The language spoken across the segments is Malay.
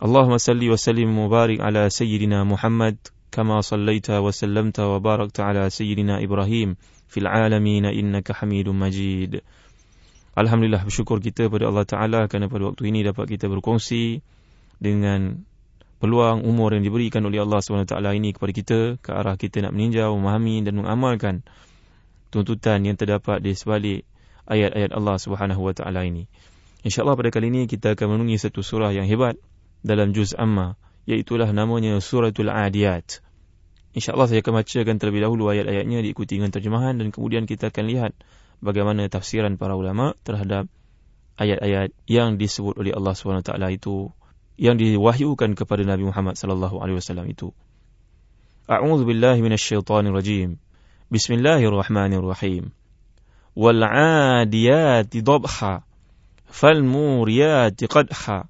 اللهم صل وسلم وبارك على سيدنا محمد كما صليت وسلمت وباركت على سيدنا إبراهيم في العالمين إنك حميد مجيد Alhamdulillah bersyukur kita pada Allah Ta'ala kerana pada waktu ini dapat kita berkongsi dengan peluang umur yang diberikan oleh Allah SWT ini kepada kita ke arah kita nak meninjau, memahami dan mengamalkan tuntutan yang terdapat di sebalik ayat-ayat Allah SWT ini. InsyaAllah pada kali ini kita akan menunggu satu surah yang hebat dalam juz amma, iaitulah namanya Suratul Adiyat. InsyaAllah saya akan bacakan terlebih dahulu ayat-ayatnya diikuti dengan terjemahan dan kemudian kita akan lihat bagaimana tafsiran para ulama terhadap ayat-ayat yang disebut oleh Allah SWT itu yang diwahyukan kepada Nabi Muhammad sallallahu alaihi wasallam itu. A'udzu billahi minasyaitonir rajim. Bismillahirrahmanirrahim. Wal 'adiyati dhabha muriyati qadha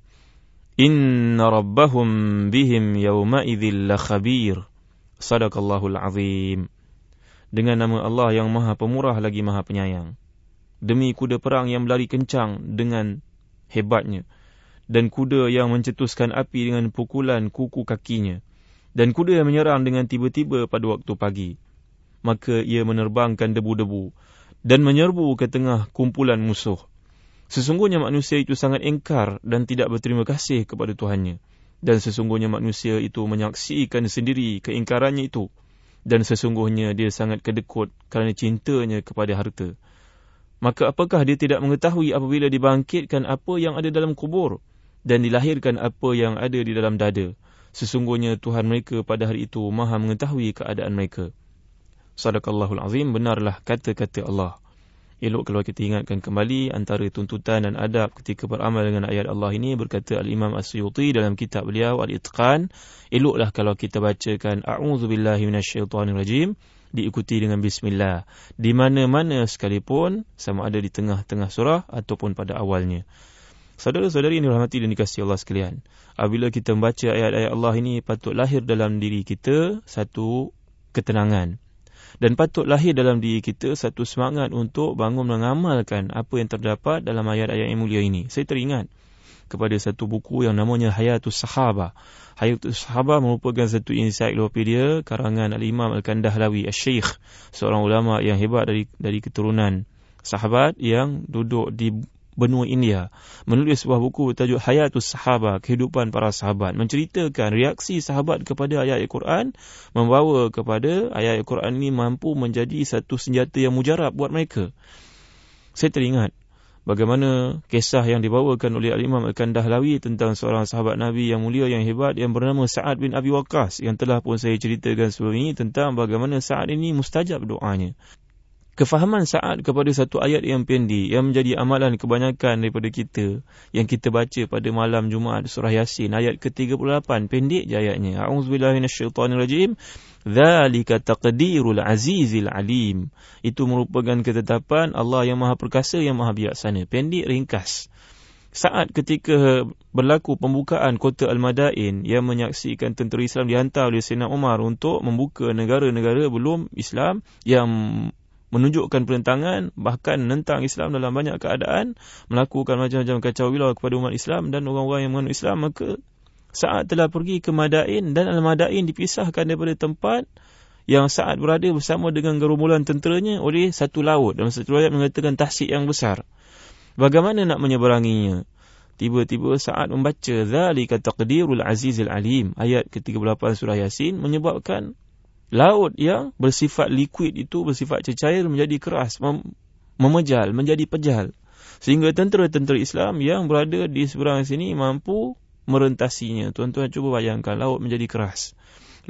inna rabbahum bihim yawma idzil la khabir sadaqallahul azim dengan nama Allah yang maha pemurah lagi maha penyayang. Demi kuda perang yang berlari kencang dengan hebatnya. Dan kuda yang mencetuskan api dengan pukulan kuku kakinya. Dan kuda yang menyerang dengan tiba-tiba pada waktu pagi. Maka ia menerbangkan debu-debu. Dan menyerbu ke tengah kumpulan musuh. Sesungguhnya manusia itu sangat engkar dan tidak berterima kasih kepada Tuhannya. Dan sesungguhnya manusia itu menyaksikan sendiri keingkarannya itu dan sesungguhnya dia sangat kedekut kerana cintanya kepada harta. Maka apakah dia tidak mengetahui apabila dibangkitkan apa yang ada dalam kubur dan dilahirkan apa yang ada di dalam dada? Sesungguhnya Tuhan mereka pada hari itu maha mengetahui keadaan mereka. Sadaqallahul azim, benarlah kata-kata Allah. Elok kalau kita ingatkan kembali antara tuntutan dan adab ketika beramal dengan ayat Allah ini berkata Al-Imam As-Suyuti dalam kitab beliau Al-Itqan. Eloklah kalau kita bacakan A'udzubillahi minasyaitonirrajim diikuti dengan bismillah. Di mana-mana sekalipun sama ada di tengah-tengah surah ataupun pada awalnya. Saudara-saudari yang dirahmati dan dikasihi Allah sekalian. Apabila kita membaca ayat-ayat Allah ini patut lahir dalam diri kita satu ketenangan dan patut lahir dalam diri kita satu semangat untuk bangun mengamalkan apa yang terdapat dalam ayat-ayat yang mulia ini. Saya teringat kepada satu buku yang namanya Hayatus Sahaba. Hayatus Sahaba merupakan satu ensiklopedia karangan Al-Imam Al-Kandahlawi Al-Syeikh, seorang ulama yang hebat dari dari keturunan sahabat yang duduk di benua India menulis sebuah buku bertajuk Hayatus Sahaba, kehidupan para sahabat, menceritakan reaksi sahabat kepada ayat Al-Quran membawa kepada ayat Al-Quran ini mampu menjadi satu senjata yang mujarab buat mereka. Saya teringat bagaimana kisah yang dibawakan oleh Al-Imam Al-Kandahlawi tentang seorang sahabat Nabi yang mulia yang hebat yang bernama Sa'ad bin Abi Waqqas yang telah pun saya ceritakan sebelum ini tentang bagaimana Sa'ad ini mustajab doanya kefahaman saat kepada satu ayat yang pendek yang menjadi amalan kebanyakan daripada kita yang kita baca pada malam Jumaat surah Yasin ayat ke-38 pendek je ayatnya. Auzubillahi minasyaitonirrajim. Zalika taqdirul azizil alim. Itu merupakan ketetapan Allah yang maha perkasa yang maha bijaksana. Pendek ringkas. Saat ketika berlaku pembukaan kota Al-Madain yang menyaksikan tentera Islam dihantar oleh Sayyidina Umar untuk membuka negara-negara belum Islam yang menunjukkan perentangan bahkan menentang Islam dalam banyak keadaan melakukan macam-macam kacau bilau kepada umat Islam dan orang-orang yang mengenal Islam maka saat telah pergi ke Madain dan Al-Madain dipisahkan daripada tempat yang saat berada bersama dengan gerombolan tenteranya oleh satu laut. Dalam satu ayat mengatakan tahsik yang besar. Bagaimana nak menyeberanginya? Tiba-tiba saat membaca zalika taqdirul azizil alim ayat ke-38 surah yasin menyebabkan laut yang bersifat liquid itu bersifat cecair menjadi keras mem- memejal menjadi pejal. Sehingga tentera-tentera Islam yang berada di seberang sini mampu merentasinya. Tuan-tuan cuba bayangkan laut menjadi keras.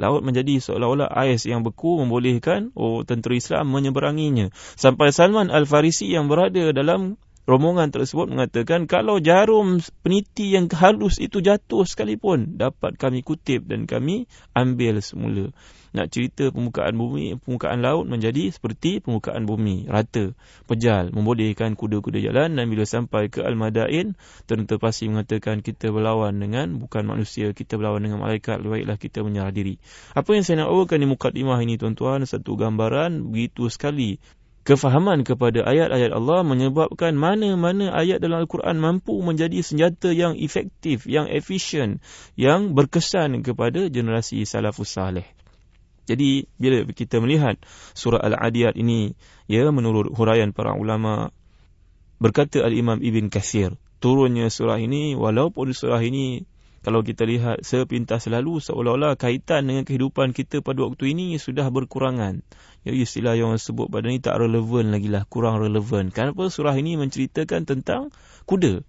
Laut menjadi seolah-olah ais yang beku membolehkan oh tentera Islam menyeberanginya. Sampai Salman Al-Farisi yang berada dalam rombongan tersebut mengatakan kalau jarum peniti yang halus itu jatuh sekalipun dapat kami kutip dan kami ambil semula. Nak cerita permukaan bumi permukaan laut menjadi seperti permukaan bumi rata. Pejal membolehkan kuda-kuda jalan dan bila sampai ke al-madain tentera pasti mengatakan kita berlawan dengan bukan manusia kita berlawan dengan malaikat. Baiklah kita menyerah diri. Apa yang saya nak bawakan di mukadimah ini tuan-tuan? Satu gambaran begitu sekali kefahaman kepada ayat-ayat Allah menyebabkan mana-mana ayat dalam Al-Quran mampu menjadi senjata yang efektif, yang efisien, yang berkesan kepada generasi salafus salih. Jadi bila kita melihat surah Al-Adiyat ini, ya menurut huraian para ulama berkata Al-Imam Ibn Kathir, turunnya surah ini walaupun surah ini kalau kita lihat sepintas lalu seolah-olah kaitan dengan kehidupan kita pada waktu ini sudah berkurangan. Ya istilah yang sebut pada ini tak relevan lagi lah, kurang relevan. Kenapa surah ini menceritakan tentang kuda?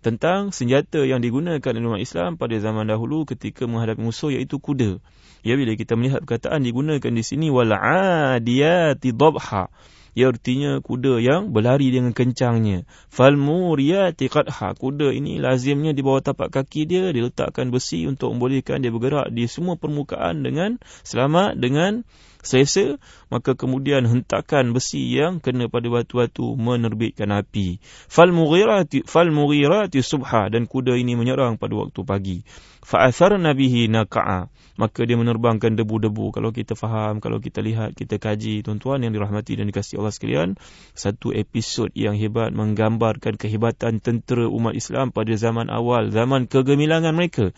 Tentang senjata yang digunakan oleh umat Islam pada zaman dahulu ketika menghadapi musuh iaitu kuda. Ya bila kita melihat perkataan digunakan di sini adiyati dhabha ia artinya kuda yang berlari dengan kencangnya. Falmuriyati qadha. Kuda ini lazimnya di bawah tapak kaki dia diletakkan besi untuk membolehkan dia bergerak di semua permukaan dengan selamat dengan selesa maka kemudian hentakan besi yang kena pada batu-batu menerbitkan api fal fal mughirati subha dan kuda ini menyerang pada waktu pagi fa atharna bihi naqa'a. Maka dia menerbangkan debu-debu. Kalau kita faham kalau kita lihat kita kaji tuan-tuan yang dirahmati dan dikasihi Allah sekalian satu episod yang hebat menggambarkan kehebatan tentera umat Islam pada zaman awal zaman kegemilangan mereka.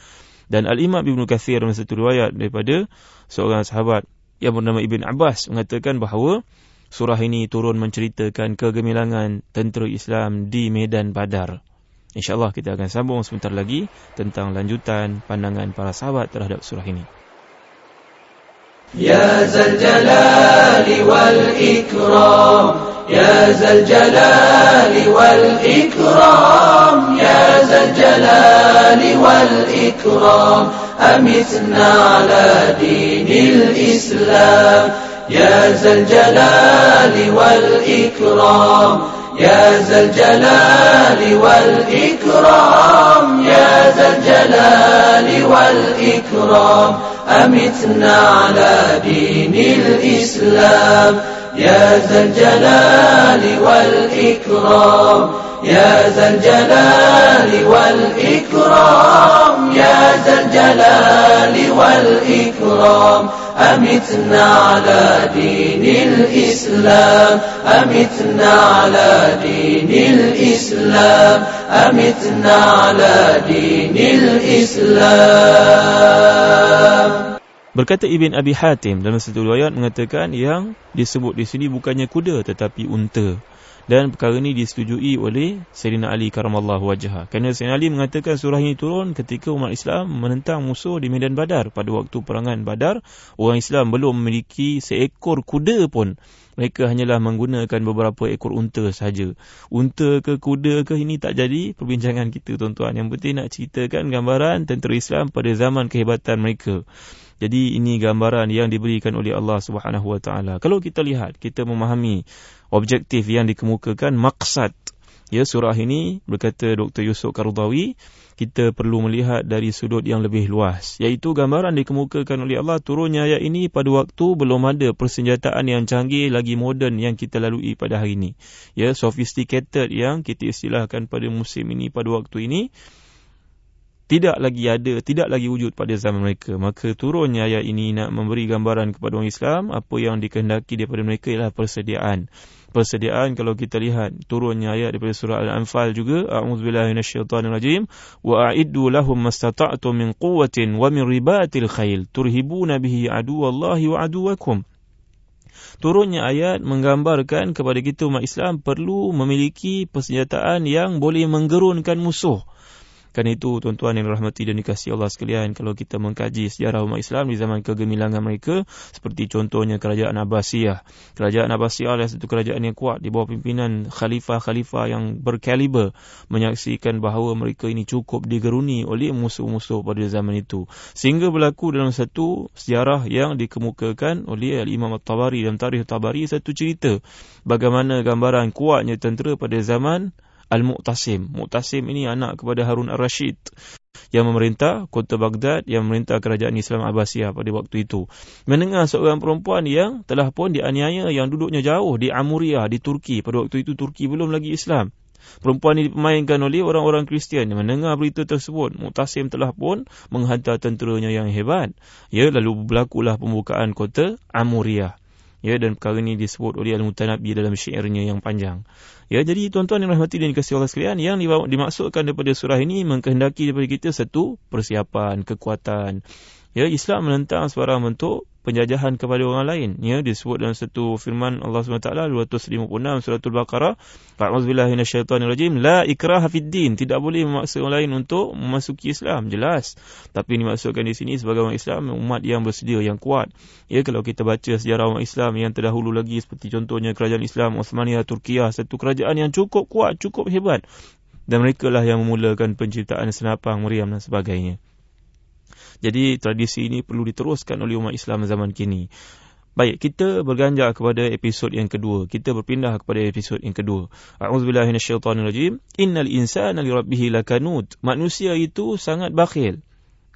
Dan Al-Imam Ibn Kathir dalam satu riwayat daripada seorang sahabat yang bernama Ibn Abbas mengatakan bahawa surah ini turun menceritakan kegemilangan tentera Islam di Medan Badar. InsyaAllah kita akan sambung sebentar lagi tentang lanjutan pandangan para sahabat terhadap surah ini. Ya Zal Jalali wal Ikram Ya Zal Jalali wal Ikram Ya Zal Jalali wal Ikram أمتنا على دين الإسلام يا ذا الجلال والإكرام يا ذا الجلال والإكرام يا ذا الجلال والإكرام أمتنا على دين الإسلام. يا ذا الجلال والإكرام يا ذا الجلال والإكرام يا ذا الجلال والإكرام أمتنا على دين الإسلام أمتنا على دين الإسلام أمتنا على دين الإسلام Berkata Ibn Abi Hatim dalam satu riwayat mengatakan yang disebut di sini bukannya kuda tetapi unta dan perkara ini disetujui oleh Sayyidina Ali karamallahu wajhah. Kerana Sayyidina Ali mengatakan surah ini turun ketika umat Islam menentang musuh di medan Badar pada waktu perangan Badar, orang Islam belum memiliki seekor kuda pun. Mereka hanyalah menggunakan beberapa ekor unta sahaja. Unta ke kuda ke ini tak jadi perbincangan kita tuan-tuan. Yang penting nak ceritakan gambaran tentera Islam pada zaman kehebatan mereka. Jadi ini gambaran yang diberikan oleh Allah Subhanahu Wa Taala. Kalau kita lihat, kita memahami objektif yang dikemukakan maksad ya surah ini berkata Dr Yusuf Karudawi kita perlu melihat dari sudut yang lebih luas iaitu gambaran dikemukakan oleh Allah turunnya ayat ini pada waktu belum ada persenjataan yang canggih lagi moden yang kita lalui pada hari ini ya sophisticated yang kita istilahkan pada musim ini pada waktu ini tidak lagi ada, tidak lagi wujud pada zaman mereka. Maka turunnya ayat ini nak memberi gambaran kepada orang Islam, apa yang dikehendaki daripada mereka ialah persediaan. Persediaan kalau kita lihat turunnya ayat daripada surah Al-Anfal juga a'udzubillahi minasyaitonirrajim wa a'iddu lahum mastata'tum min quwwatin wa min ribatil khail turhibuna bihi aduwallahi wa aduwakum. Turunnya ayat menggambarkan kepada kita umat Islam perlu memiliki persenjataan yang boleh menggerunkan musuh Kerana itu tuan-tuan yang rahmati dan dikasihi Allah sekalian kalau kita mengkaji sejarah umat Islam di zaman kegemilangan mereka seperti contohnya kerajaan Abbasiyah. Kerajaan Abbasiyah adalah satu kerajaan yang kuat di bawah pimpinan khalifah-khalifah yang berkaliber menyaksikan bahawa mereka ini cukup digeruni oleh musuh-musuh pada zaman itu. Sehingga berlaku dalam satu sejarah yang dikemukakan oleh Imam At-Tabari dalam Tarikh Tabari satu cerita bagaimana gambaran kuatnya tentera pada zaman Al-Mu'tasim. Mu'tasim ini anak kepada Harun Ar-Rashid yang memerintah kota Baghdad, yang memerintah kerajaan Islam Abbasiyah pada waktu itu. Mendengar seorang perempuan yang telah pun dianiaya yang duduknya jauh di Amuriah, di Turki. Pada waktu itu Turki belum lagi Islam. Perempuan ini dipermainkan oleh orang-orang Kristian yang mendengar berita tersebut. Mu'tasim telah pun menghantar tenteranya yang hebat. Ya, lalu berlakulah pembukaan kota Amuriah. Ya, dan perkara ini disebut oleh Al-Mutanabbi dalam syairnya yang panjang. Ya, jadi tuan-tuan yang rahmati dan dikasihi Allah sekalian, yang dimaksudkan daripada surah ini mengkehendaki daripada kita satu persiapan, kekuatan. Ya, Islam menentang sebarang bentuk penjajahan kepada orang lain. Ya disebut dalam satu firman Allah SWT 256 surah Al-Baqarah A'udzubillahi minasyaitonirrajim la ikraha fid din. Tidak boleh memaksa orang lain untuk memasuki Islam. Jelas. Tapi dimaksudkan di sini sebagai orang Islam umat yang bersedia yang kuat. Ya kalau kita baca sejarah umat Islam yang terdahulu lagi seperti contohnya kerajaan Islam Osmaniyah Turkiah satu kerajaan yang cukup kuat cukup hebat. Dan mereka lah yang memulakan penciptaan senapang Maryam dan sebagainya jadi tradisi ini perlu diteruskan oleh umat Islam zaman kini. Baik, kita berganjak kepada episod yang kedua. Kita berpindah kepada episod yang kedua. A'udzubillahi minasyaitonirrajim. Innal insana lirabbih lakanud. Manusia itu sangat bakhil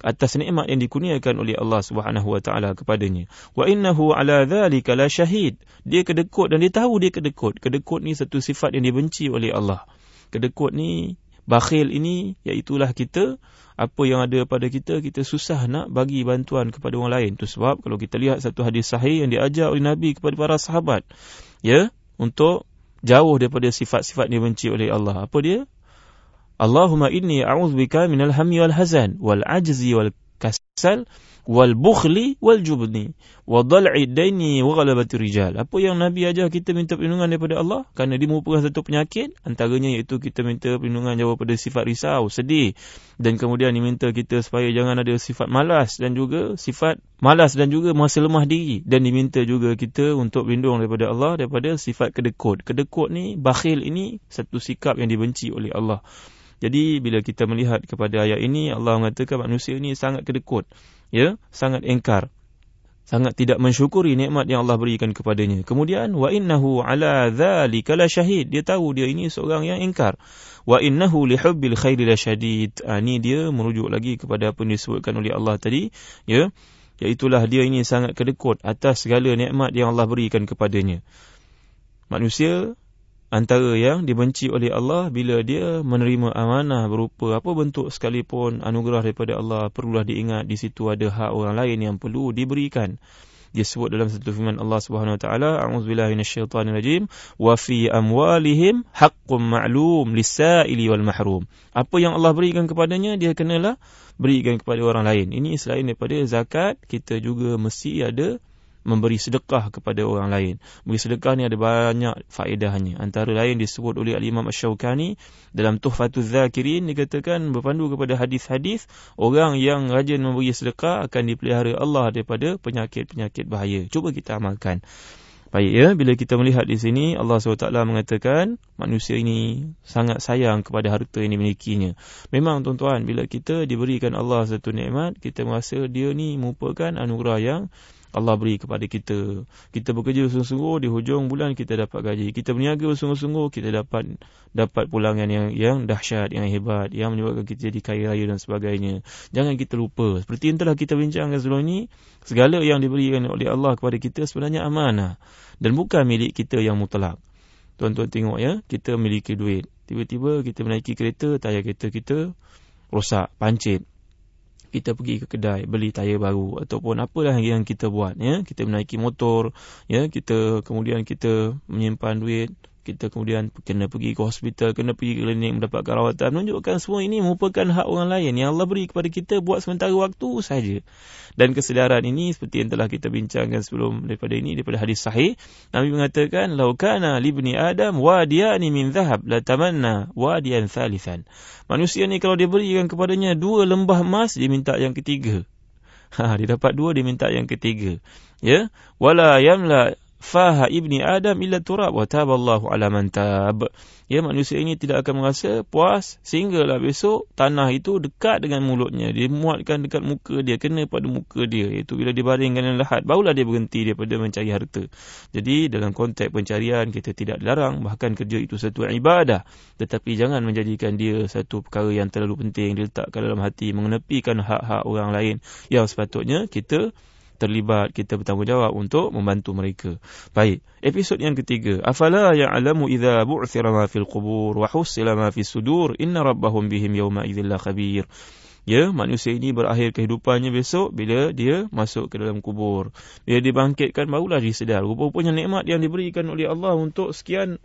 atas nikmat yang dikurniakan oleh Allah Subhanahu wa taala kepadanya. Wa innahu ala dzalika la syahid. Dia kedekut dan dia tahu dia kedekut. Kedekut ni satu sifat yang dibenci oleh Allah. Kedekut ni bakhil ini iaitu kita apa yang ada pada kita kita susah nak bagi bantuan kepada orang lain. Tu sebab kalau kita lihat satu hadis sahih yang diajar oleh nabi kepada para sahabat ya untuk jauh daripada sifat-sifat yang dibenci oleh Allah. Apa dia? Allahumma inni a'udzubika minal hammi wal hazan wal ajzi wal kasal wal bukhli wal jubni wa dal'i daini wa ghalabati rijal. Apa yang nabi ajar kita minta perlindungan daripada Allah? Kerana dia merupakan satu penyakit antaranya iaitu kita minta perlindungan jauh daripada sifat risau sedih. Dan kemudian diminta kita supaya jangan ada sifat malas dan juga sifat malas dan juga masa lemah diri. Dan diminta juga kita untuk berlindung daripada Allah daripada sifat kedekut. Kedekut ni bakhil ini satu sikap yang dibenci oleh Allah jadi bila kita melihat kepada ayat ini Allah mengatakan manusia ini sangat kedekut ya sangat engkar sangat tidak mensyukuri nikmat yang Allah berikan kepadanya. Kemudian wa innahu ala dzalika la syahid dia tahu dia ini seorang yang engkar. Wa innahu li hubbil khairi la syadid. Ini ha, dia merujuk lagi kepada apa yang disebutkan oleh Allah tadi ya iaitulah dia ini sangat kedekut atas segala nikmat yang Allah berikan kepadanya. Manusia antara yang dibenci oleh Allah bila dia menerima amanah berupa apa bentuk sekalipun anugerah daripada Allah perlulah diingat di situ ada hak orang lain yang perlu diberikan. Disebut dalam satu firman Allah Subhanahu wa taala a'udzubillahi minasyaitonirrajim wa fi amwalihim haqqun ma'lum lis-sa'ili wal mahrum. Apa yang Allah berikan kepadanya dia kenalah berikan kepada orang lain. Ini selain daripada zakat kita juga mesti ada memberi sedekah kepada orang lain. Memberi sedekah ni ada banyak faedahnya. Antara lain disebut oleh Al-Imam Ash-Shawkani dalam Tuhfatuz Zakirin dikatakan berpandu kepada hadis-hadis orang yang rajin memberi sedekah akan dipelihara Allah daripada penyakit-penyakit bahaya. Cuba kita amalkan. Baik ya, bila kita melihat di sini Allah SWT mengatakan manusia ini sangat sayang kepada harta yang dimilikinya. Memang tuan-tuan, bila kita diberikan Allah satu nikmat, kita merasa dia ni merupakan anugerah yang Allah beri kepada kita. Kita bekerja sungguh-sungguh di hujung bulan kita dapat gaji. Kita berniaga sungguh-sungguh kita dapat dapat pulangan yang yang dahsyat, yang hebat, yang menyebabkan kita jadi kaya raya dan sebagainya. Jangan kita lupa. Seperti yang telah kita bincangkan sebelum ini, segala yang diberikan oleh Allah kepada kita sebenarnya amanah dan bukan milik kita yang mutlak. Tuan-tuan tengok ya, kita memiliki duit. Tiba-tiba kita menaiki kereta, tayar kereta kita rosak, pancit kita pergi ke kedai beli tayar baru ataupun apalah yang kita buat ya. Kita menaiki motor ya. Kita kemudian kita menyimpan duit kita kemudian kena pergi ke hospital, kena pergi ke klinik mendapatkan rawatan. Menunjukkan semua ini merupakan hak orang lain yang Allah beri kepada kita buat sementara waktu saja. Dan kesedaran ini seperti yang telah kita bincangkan sebelum daripada ini, daripada hadis sahih. Nabi mengatakan, Laukana libni Adam wadiyani min zahab la tamanna wadiyan thalithan. Manusia ni kalau dia berikan kepadanya dua lembah emas, dia minta yang ketiga. Ha, dia dapat dua, dia minta yang ketiga. Ya, wala yamla faha ibni adam illa turab. Wa taballahu ala man tab. Ya manusia ini tidak akan merasa puas sehinggalah besok tanah itu dekat dengan mulutnya. Dia muatkan dekat muka dia kena pada muka dia. Iaitu bila dia baringkan yang lahat barulah dia berhenti daripada mencari harta. Jadi dalam konteks pencarian kita tidak dilarang bahkan kerja itu satu ibadah. Tetapi jangan menjadikan dia satu perkara yang terlalu penting diletakkan dalam hati mengenepikan hak-hak orang lain. Yang sepatutnya kita terlibat, kita bertanggungjawab untuk membantu mereka. Baik, episod yang ketiga. Afala ya'lamu idza bu'thira ma fil qubur wa husila ma fis sudur inna rabbahum bihim yawma idzil khabir. Ya, manusia ini berakhir kehidupannya besok bila dia masuk ke dalam kubur. Bila dibangkitkan barulah dia sedar. Rupa-rupanya nikmat yang diberikan oleh Allah untuk sekian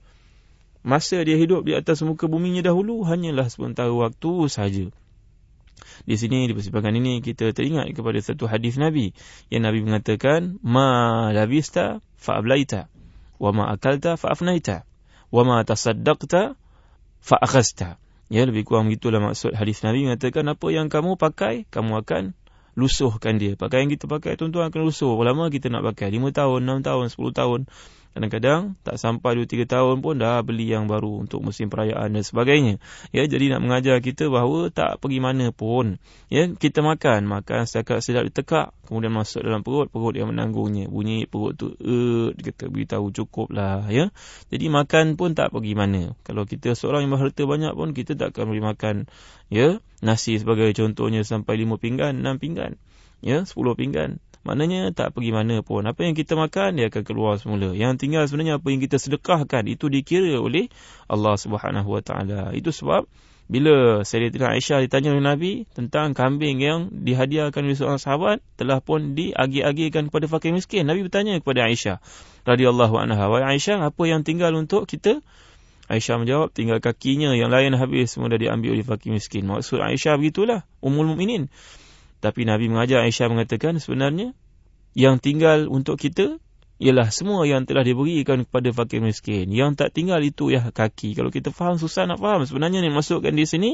masa dia hidup di atas muka buminya dahulu hanyalah sebentar waktu saja. Di sini di persimpangan ini kita teringat kepada satu hadis Nabi yang Nabi mengatakan ma labista fa ablaita wa ma akalta fa afnaita wa ma tasaddaqta fa akhasta. Ya lebih kurang begitulah maksud hadis Nabi mengatakan apa yang kamu pakai kamu akan lusuhkan dia. Pakaian kita pakai tuan-tuan akan lusuh. Lama kita nak pakai 5 tahun, 6 tahun, 10 tahun. Kadang-kadang tak sampai 2-3 tahun pun dah beli yang baru untuk musim perayaan dan sebagainya. Ya, jadi nak mengajar kita bahawa tak pergi mana pun. Ya, kita makan, makan setakat sedap ditekak, kemudian masuk dalam perut, perut yang menanggungnya. Bunyi perut tu, eh, kita beritahu cukup lah. Ya. Jadi makan pun tak pergi mana. Kalau kita seorang yang berharta banyak pun, kita tak akan boleh makan ya, nasi sebagai contohnya sampai 5 pinggan, 6 pinggan. Ya, 10 pinggan. Maknanya tak pergi mana pun. Apa yang kita makan, dia akan keluar semula. Yang tinggal sebenarnya apa yang kita sedekahkan, itu dikira oleh Allah Subhanahu SWT. Itu sebab, bila Sayyidatina Aisyah ditanya oleh Nabi tentang kambing yang dihadiahkan oleh seorang sahabat, telah pun diagi-agikan kepada fakir miskin. Nabi bertanya kepada Aisyah, radhiyallahu anha, Wahai Aisyah, apa yang tinggal untuk kita? Aisyah menjawab, tinggal kakinya yang lain habis semua dah diambil oleh fakir miskin. Maksud Aisyah begitulah, umul mukminin. Tapi Nabi mengajar Aisyah mengatakan sebenarnya yang tinggal untuk kita ialah semua yang telah diberikan kepada fakir miskin. Yang tak tinggal itu ya kaki. Kalau kita faham, susah nak faham. Sebenarnya yang masukkan di sini,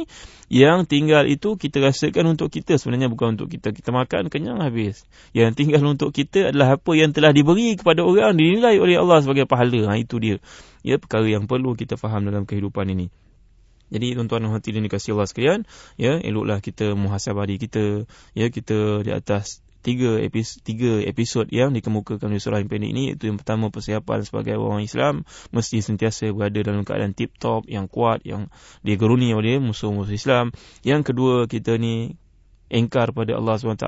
yang tinggal itu kita rasakan untuk kita. Sebenarnya bukan untuk kita. Kita makan, kenyang habis. Yang tinggal untuk kita adalah apa yang telah diberi kepada orang, dinilai oleh Allah sebagai pahala. Ha, itu dia. Ya, perkara yang perlu kita faham dalam kehidupan ini. Jadi tuan-tuan dan hadirin dikasihi Allah sekalian, ya, eloklah kita muhasabah diri kita, ya, kita di atas tiga episod, tiga episod yang dikemukakan di surah yang pendek ini itu yang pertama persiapan sebagai orang Islam mesti sentiasa berada dalam keadaan tip top yang kuat yang digeruni oleh musuh-musuh Islam. Yang kedua kita ni engkar pada Allah SWT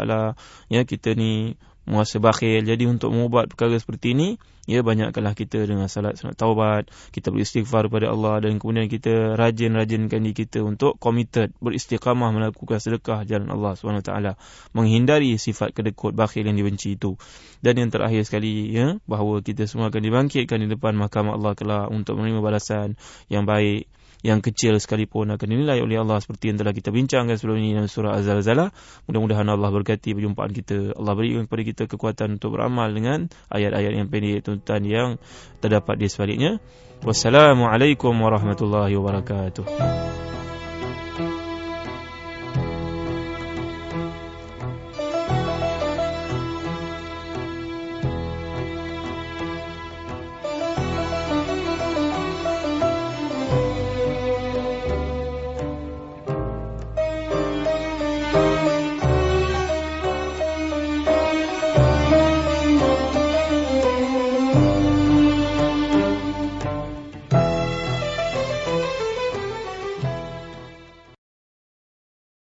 ya kita ni muasa bakhil. Jadi untuk mengubat perkara seperti ini, ya banyakkanlah kita dengan salat sunat taubat, kita beristighfar kepada Allah dan kemudian kita rajin-rajinkan diri kita untuk committed beristiqamah melakukan sedekah jalan Allah SWT menghindari sifat kedekut bakhil yang dibenci itu. Dan yang terakhir sekali ya bahawa kita semua akan dibangkitkan di depan mahkamah Allah kelak untuk menerima balasan yang baik yang kecil sekalipun akan dinilai oleh Allah seperti yang telah kita bincangkan sebelum ini dalam surah Az-Zalzalah. Mudah-mudahan Allah berkati perjumpaan kita. Allah berikan kepada kita kekuatan untuk beramal dengan ayat-ayat yang pendek tuntutan yang terdapat di sebaliknya. Wassalamualaikum warahmatullahi wabarakatuh.